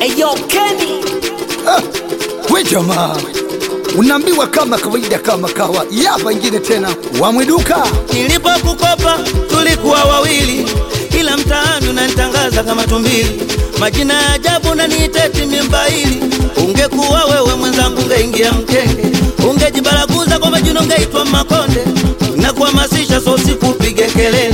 Eyo Kenny Ah, we jamaa unaambiwa kama kawaida kama kawa yapa ingine tena wamwiduka Nilipokukopa tulikuwa wawili, ila mtaani unanitangaza kama tumbili. Majina ya ajabu na niiteti mimbaili. Ungekuwa wewe mwenzangu, ungeingia mkenge, ungejibaraguza kwa majina, ungeitwa Makonde. Na kuhamasisha so sikupige kelele,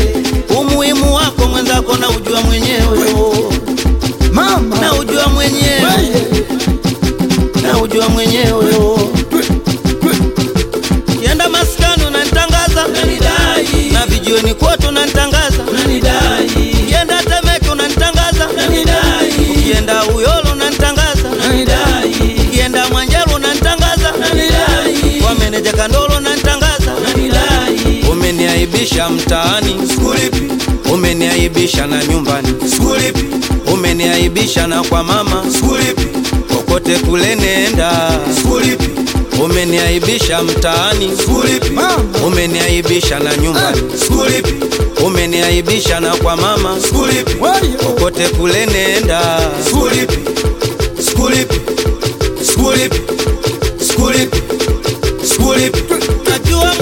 umeniaibisha mtaani. Sikulipi, umeniaibisha na nyumbani. Sikulipi, umeniaibisha na kwa mama. Sikulipi, kokote kule nenda. Sikulipi. Umeniaibisha mtaani. Sikulipi, umeniaibisha na nyumbani. Sikulipi, umeniaibisha na kwa mama. Sikulipi, kokote kule nenda. Sikulipi, sikulipi, sikulipi, sikulipi, sikulipi. Najua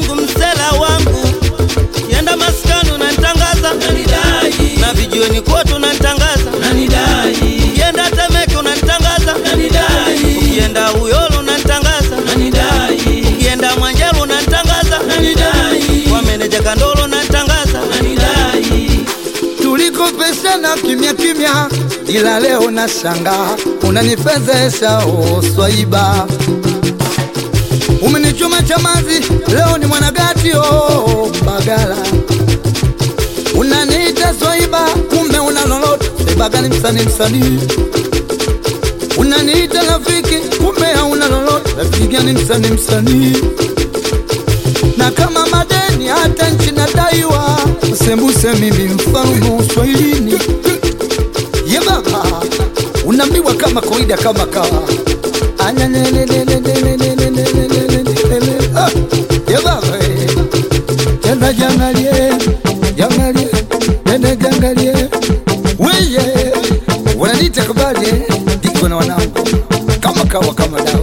majungu msela wangu, kienda maskani unanitangaza. Na vijiweni kwote unanitangaza. Ukienda Temeke unanitangaza. Ukienda Uyolo unanitangaza. Ukienda Mwanjelo unanitangaza. Kwa meneja Kandolo unanitangaza. Tulikopeshana kimya kimya, ila leo na shanga unanifezesha o swaiba, umenichoma chamazi, leo ni mwanagati oh, Mbagala unaniita swaiba, kumbe una lolote Mbagala msanii msanii, unaniita rafiki, kumbe hauna lolote rafiki ni msanii msanii, na kama madeni hata nchi nadaiwa, sembuse mimi mfalme uswahilini yebaba unambiwa kama koida kama kawa anyanyelelelelelelele wananiita kubaje, ndiko na wanangu. Kama kawa kama dawa